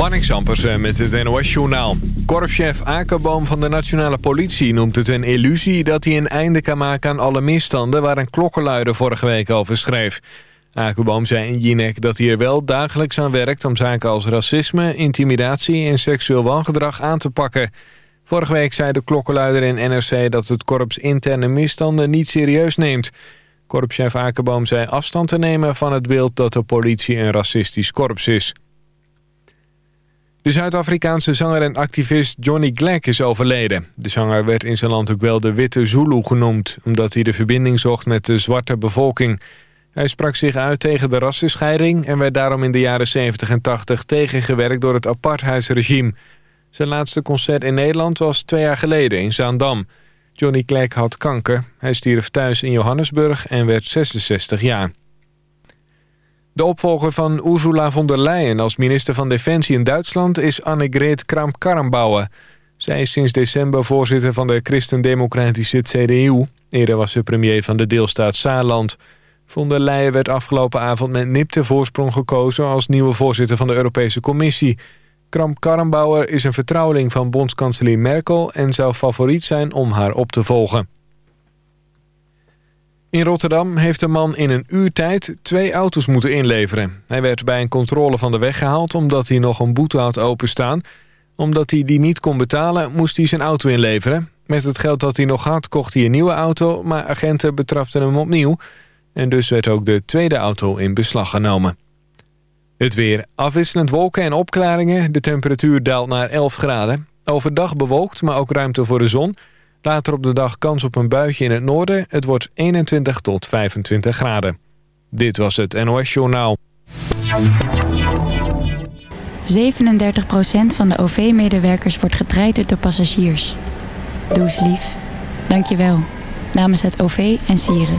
Marnix Ampersen met het NOS-journaal. Korpschef Akerboom van de Nationale Politie noemt het een illusie... dat hij een einde kan maken aan alle misstanden... waar een klokkenluider vorige week over schreef. Akerboom zei in Jinek dat hij er wel dagelijks aan werkt... om zaken als racisme, intimidatie en seksueel wangedrag aan te pakken. Vorige week zei de klokkenluider in NRC... dat het korps interne misstanden niet serieus neemt. Korpschef Akerboom zei afstand te nemen van het beeld... dat de politie een racistisch korps is. De Zuid-Afrikaanse zanger en activist Johnny Glack is overleden. De zanger werd in zijn land ook wel de Witte Zulu genoemd... omdat hij de verbinding zocht met de zwarte bevolking. Hij sprak zich uit tegen de rassenscheiding... en werd daarom in de jaren 70 en 80 tegengewerkt door het apartheidsregime. Zijn laatste concert in Nederland was twee jaar geleden in Zaandam. Johnny Glack had kanker. Hij stierf thuis in Johannesburg en werd 66 jaar. De opvolger van Ursula von der Leyen als minister van Defensie in Duitsland is Annegret Kramp-Karrenbauer. Zij is sinds december voorzitter van de christendemocratische CDU. Eerder was ze premier van de deelstaat Saarland. Von der Leyen werd afgelopen avond met nipte voorsprong gekozen als nieuwe voorzitter van de Europese Commissie. Kramp-Karrenbauer is een vertrouweling van bondskanselier Merkel en zou favoriet zijn om haar op te volgen. In Rotterdam heeft een man in een uur tijd twee auto's moeten inleveren. Hij werd bij een controle van de weg gehaald omdat hij nog een boete had openstaan. Omdat hij die niet kon betalen moest hij zijn auto inleveren. Met het geld dat hij nog had kocht hij een nieuwe auto, maar agenten betrapten hem opnieuw. En dus werd ook de tweede auto in beslag genomen. Het weer. Afwisselend wolken en opklaringen. De temperatuur daalt naar 11 graden. Overdag bewolkt, maar ook ruimte voor de zon... Later op de dag kans op een buitje in het noorden. Het wordt 21 tot 25 graden. Dit was het NOS Journaal. 37% van de OV-medewerkers wordt getraind door passagiers. Doe eens lief. Dank je wel. Namens het OV en Sieren.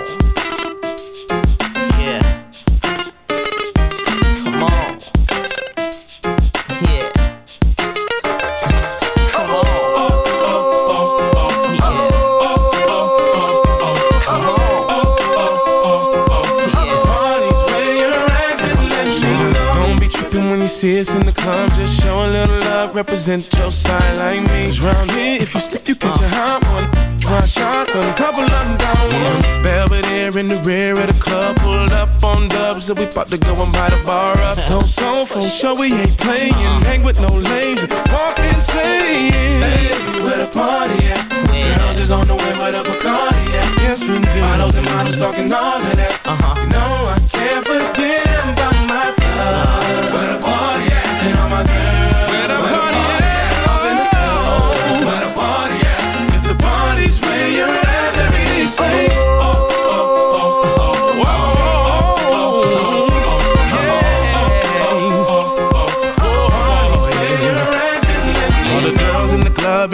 See us in the club. Just show a little love, represent your side like me. 'Cause round here, if you slip, you catch a hot one. Try shotgun, a couple of them down one. Belvedere in the rear of the club, pulled up on dubs, and we about to go and buy the bar up. So, so, for sure we ain't playing. Hang with no lames, walk insane. Hey, where the party at? Girls is on the way, where the Bacardi at? Yes, we do. Models and models talking all of that. Uh-huh. You know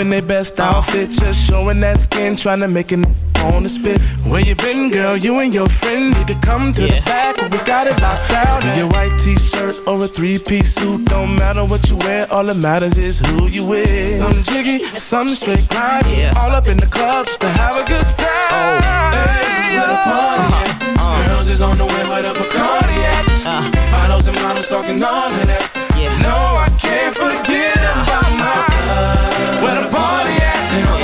in the club in their best outfit, just showing that skin, trying to make it on the spit. Where you been, girl? You and your friend need to come to the back. We got it locked down. In Your white t-shirt or a three-piece suit, don't matter what you wear. All that matters is who you with. Some jiggy, some straight grind. Yeah. All up in the club just to have a good time. Oh. Hey, where the party at? Uh-huh. Uh-huh. Girls is on the way but where the Bacardi at. Uh-huh. Models and models talking all of that. Yeah. No, I can't forget about my love.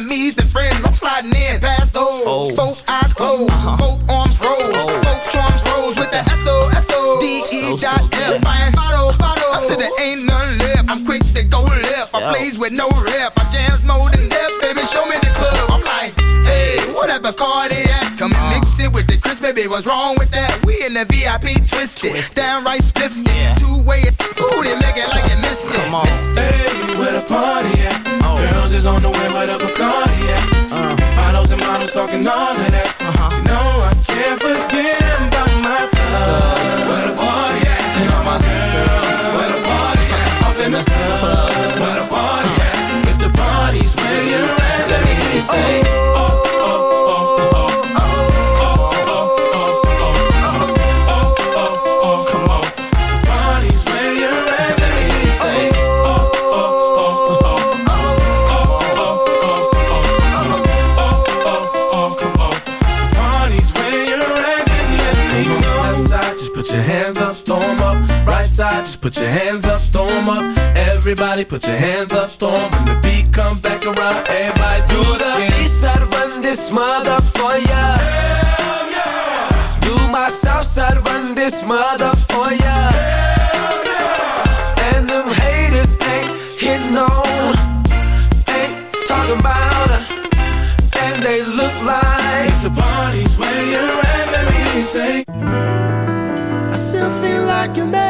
enemies than friends. I'm sliding in past those. Oh. Both eyes closed, uh-huh. both arms rose, oh. both charms rose with the S O S O D E dot F. Buying bottle, bottle, till there ain't none left. I'm quick to go left. I plays with no rep. I jams more than death, baby. Show me the club. I'm like, hey, what that Bacardi at? Come and uh-huh. mix it with the crisp, baby, what's wrong with that? We in the VIP twisted, twisted. downright spiffy, yeah. two way. Ooh, they make it like you missed it. Come on, hey, where the party at? Oh. Girls is on the way, where the talking all of that. Put your hands up, them up. Everybody put your hands up, them. When the beat comes back around, everybody do the east side run this mother for ya. Hell yeah. Do my south side run this mother for ya. Hell yeah. And them haters ain't hitting on, ain't talking about. And they look like the party's where you're at, let me say. I still feel like you're mad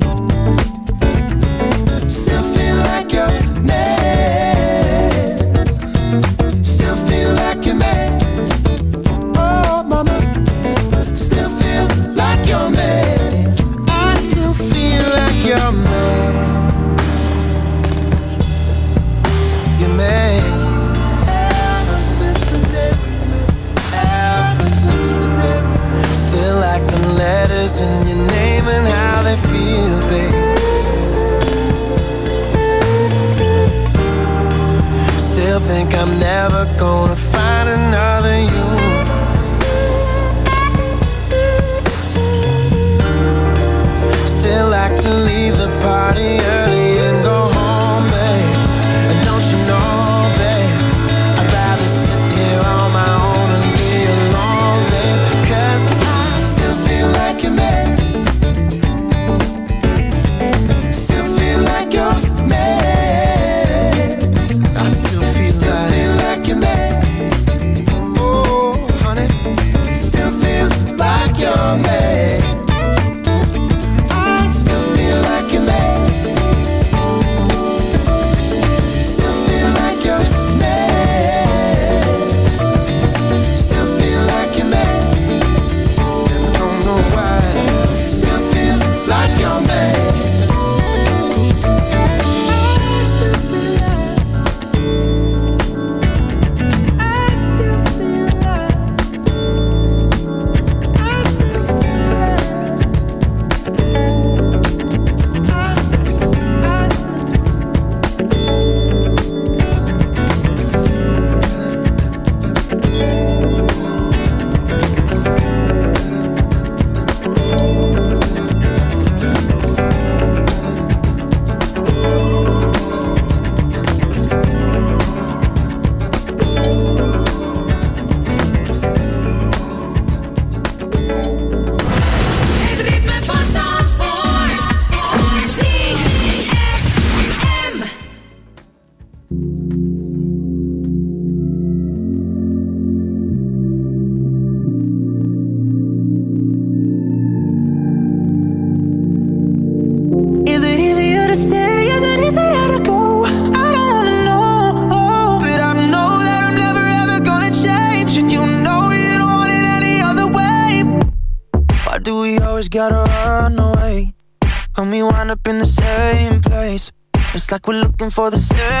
for the stairs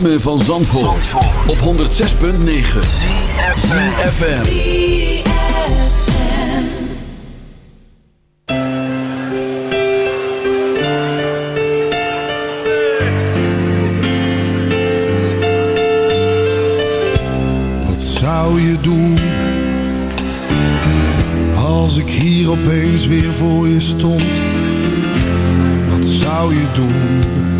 Ritme van Zandvoort, Zandvoort. op 106.9 CFFM Wat zou je doen Als ik hier opeens weer voor je stond? Wat zou je doen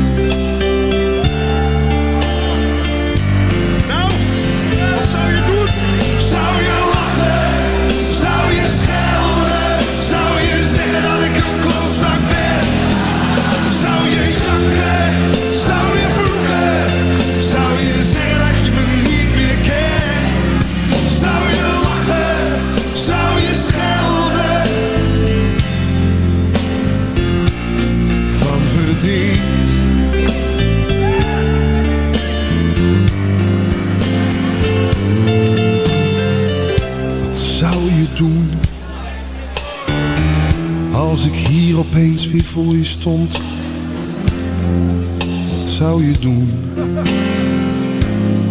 zou je doen?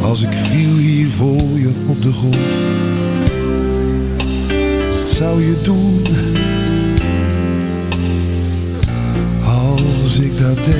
Als ik viel hier voor je op de grond. Wat zou je doen? Als ik dat deed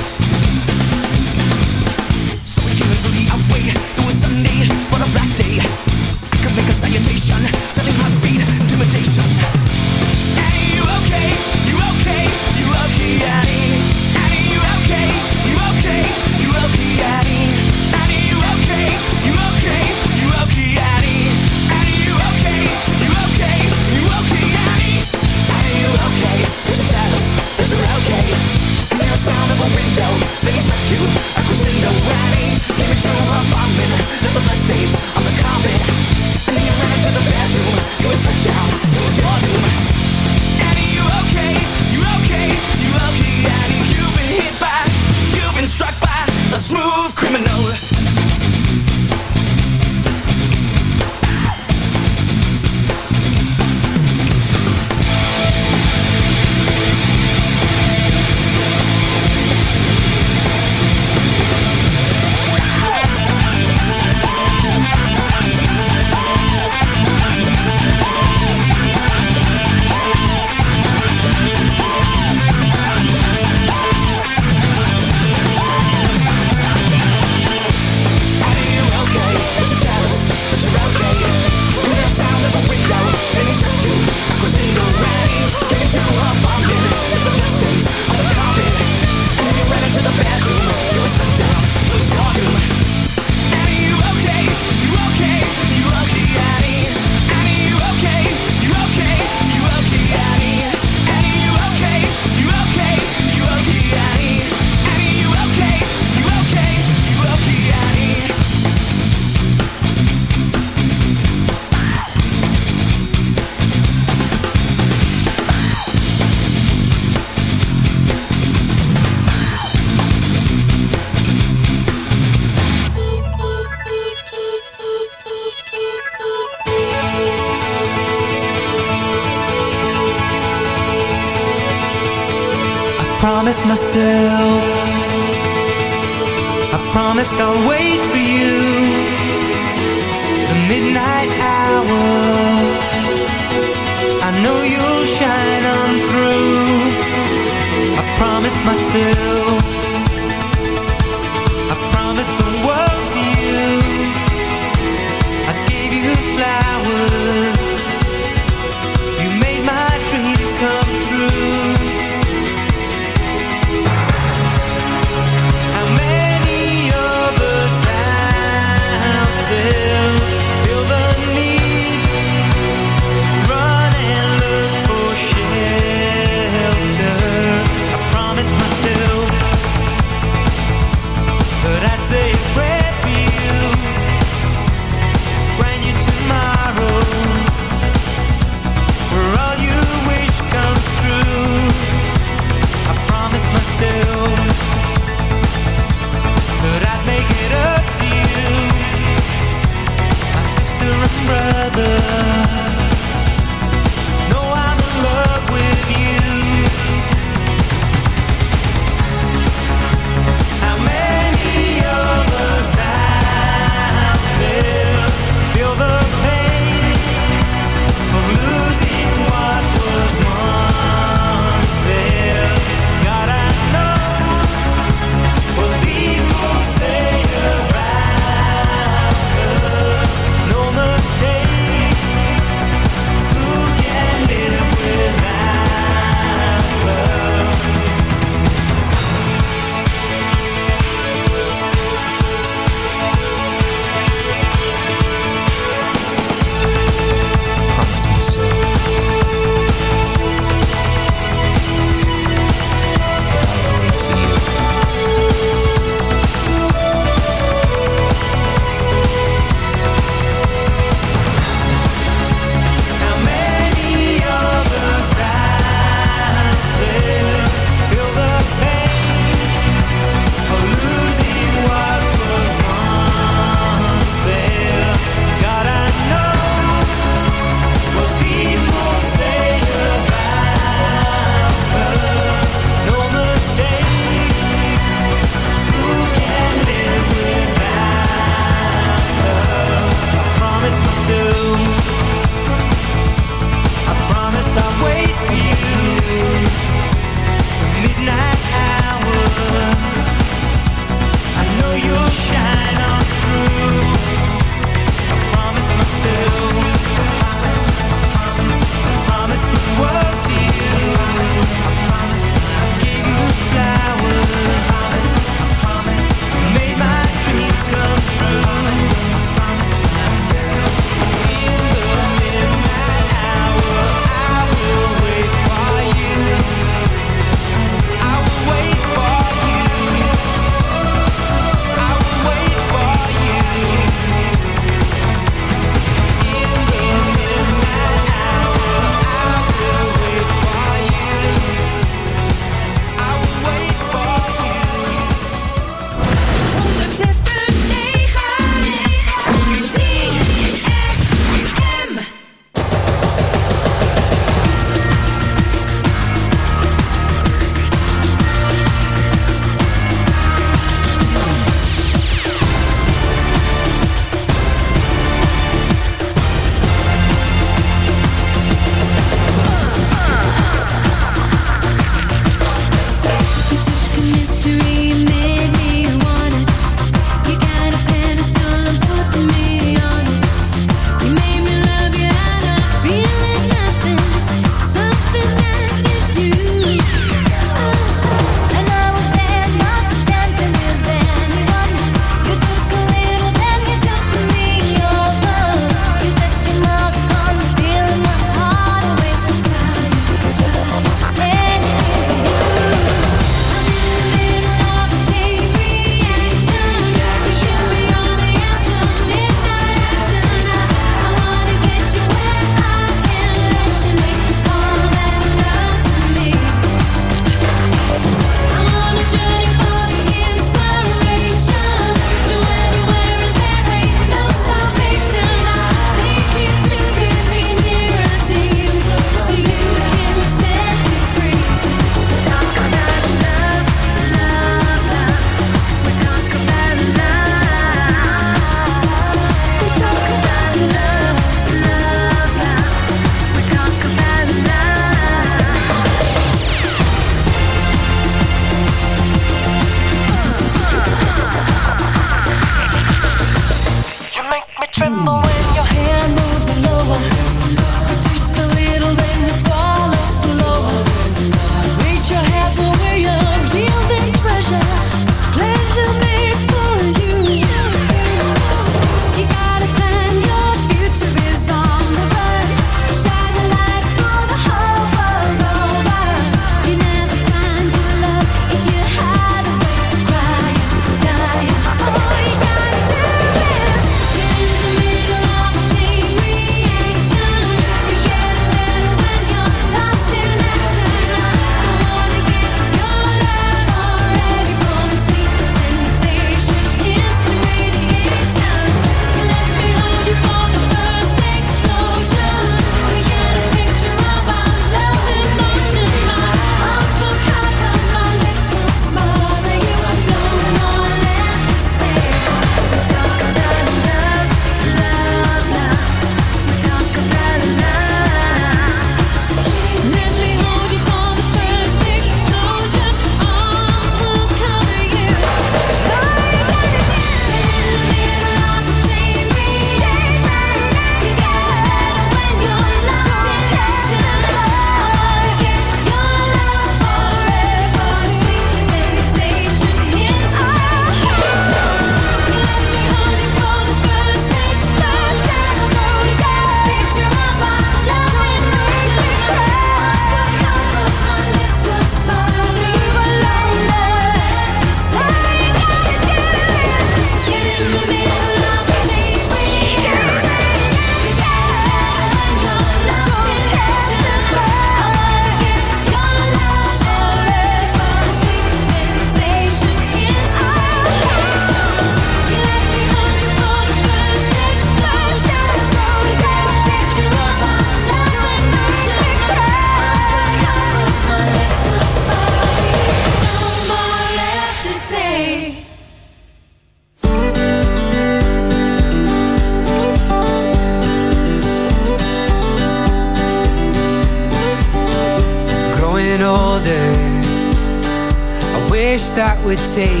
it take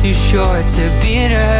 too short to be in a hurry.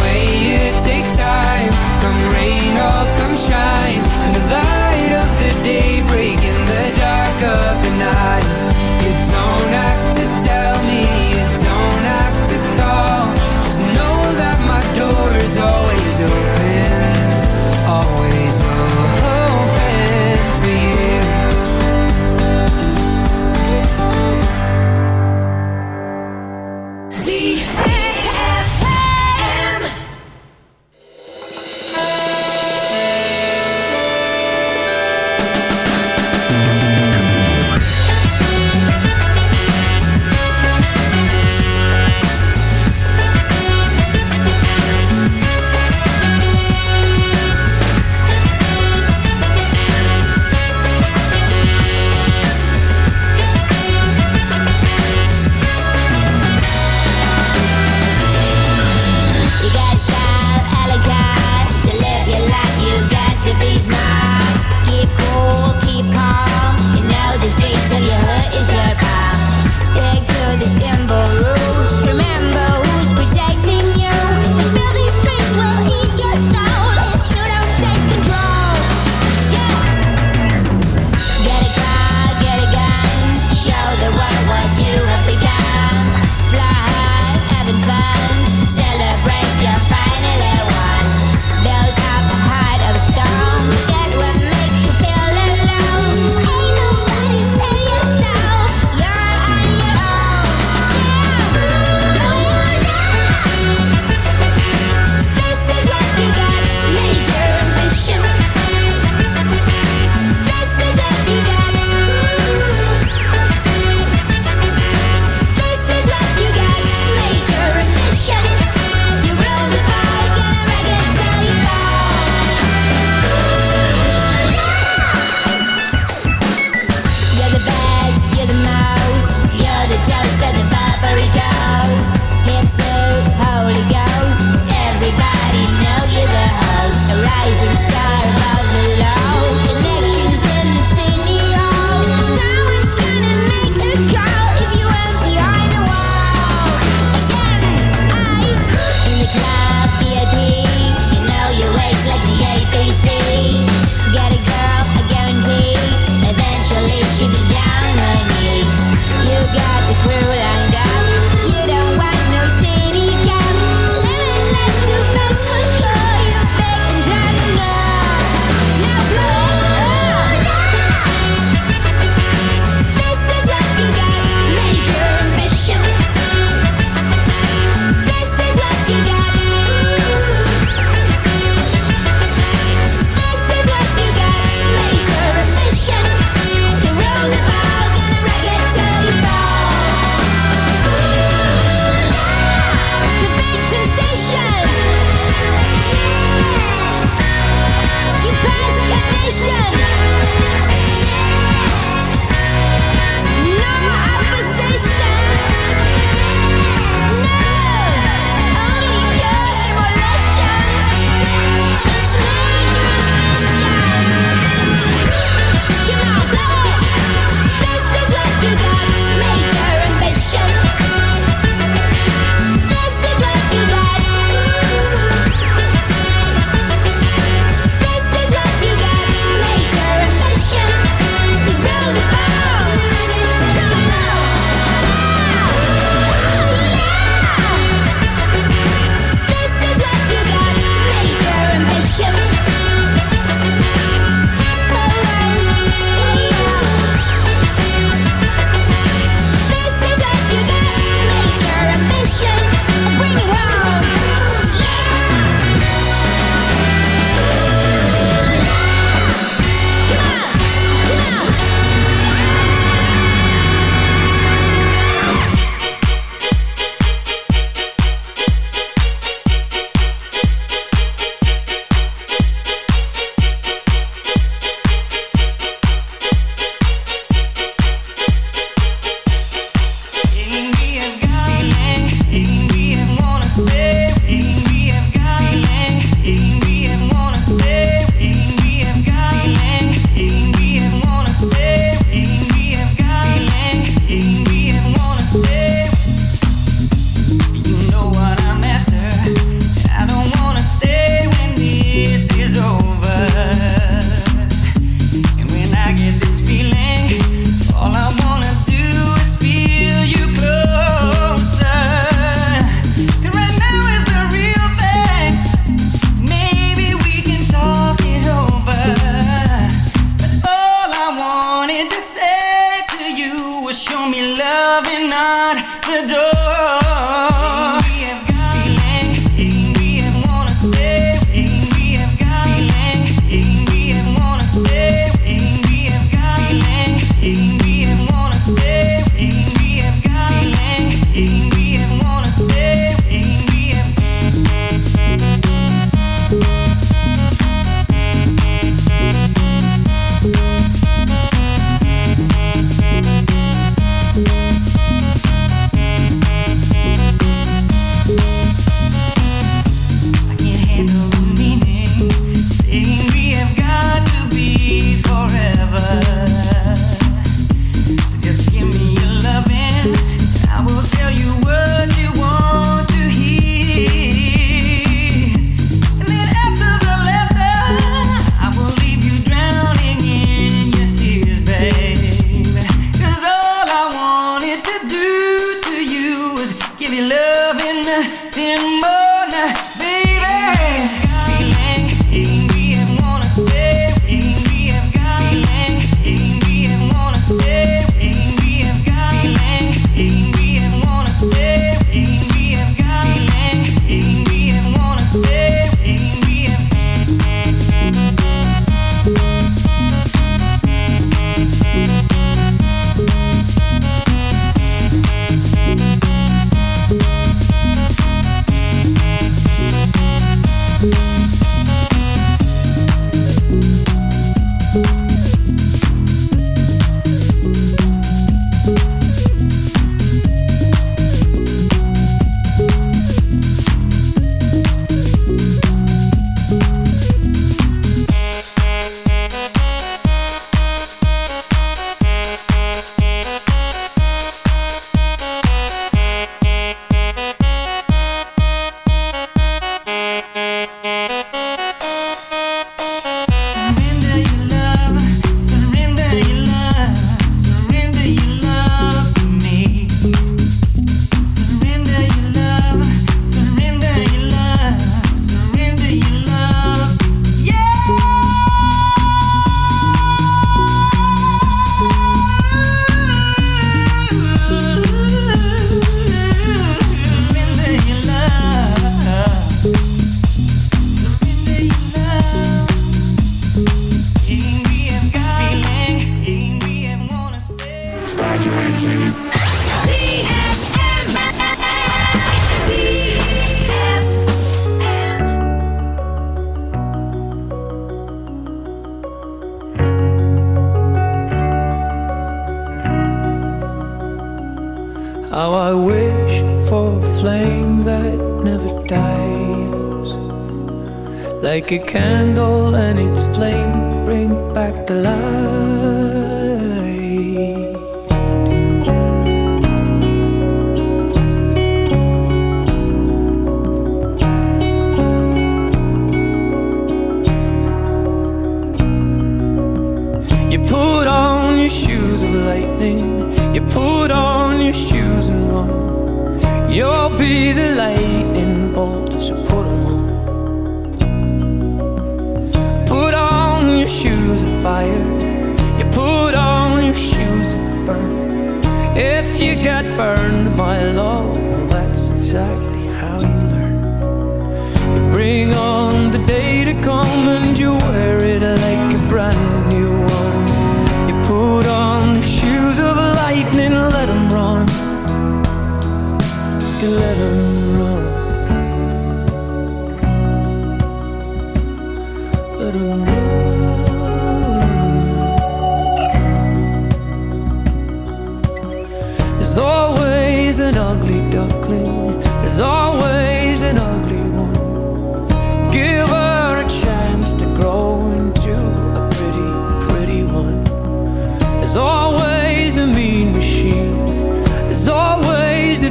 a candle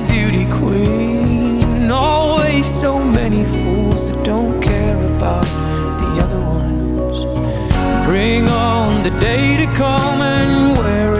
beauty queen. Always so many fools that don't care about the other ones. Bring on the day to come and wear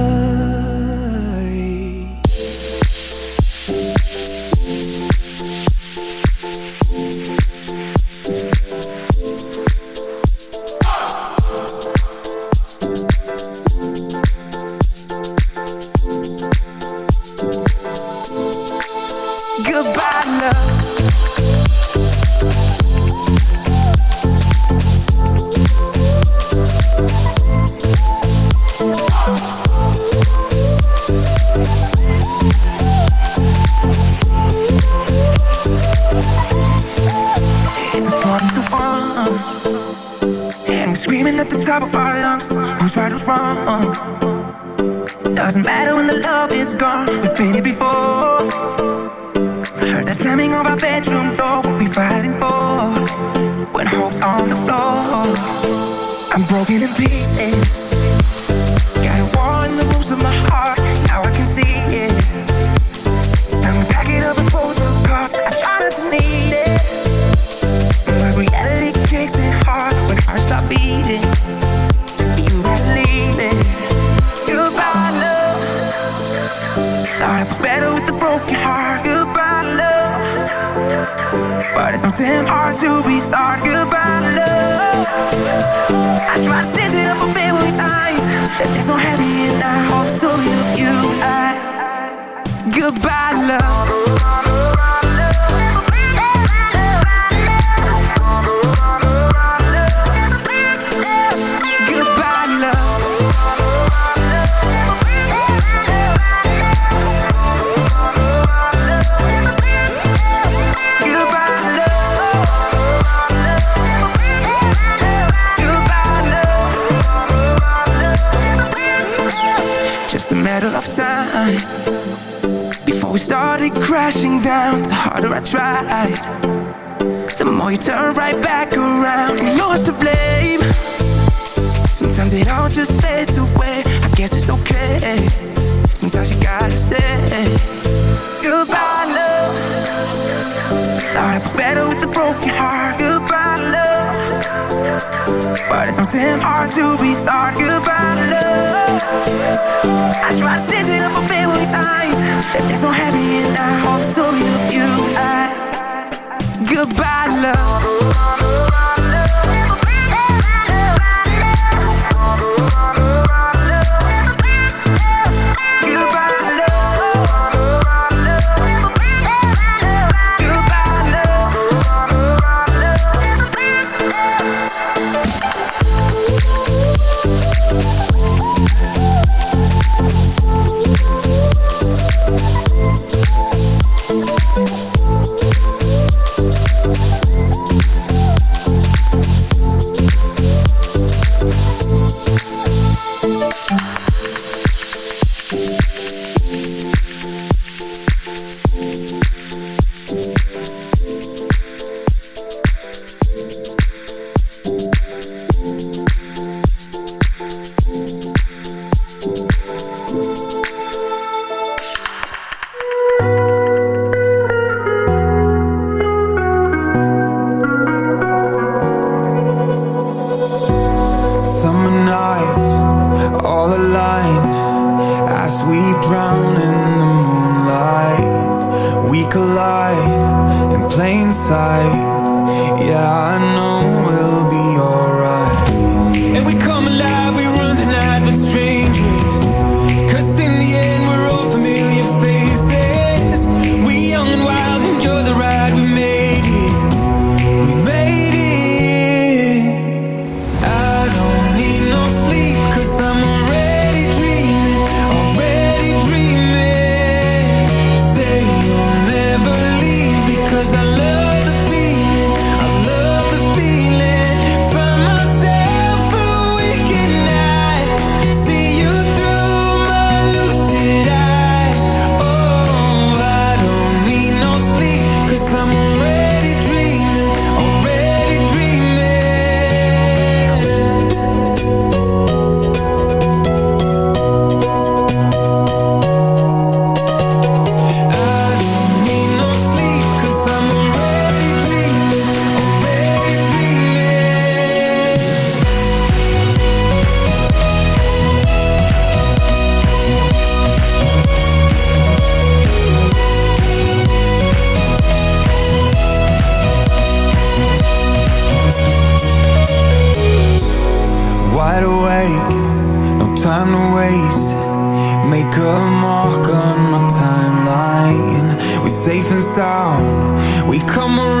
Of time. Before we started crashing down, the harder I tried. The more you turn right back around, and yours to blame. Sometimes it all just fades away. I guess it's okay. Sometimes you gotta say goodbye, love. Thought was better with a broken heart. But it's so damn hard to restart. Goodbye, love. I tried stitching up a billion times. There's no happy in I hold the story of you. I, goodbye, love. As we drown in the moonlight. We collide in plain sight. Yeah, I know we'll be alright. And we sound. We come around.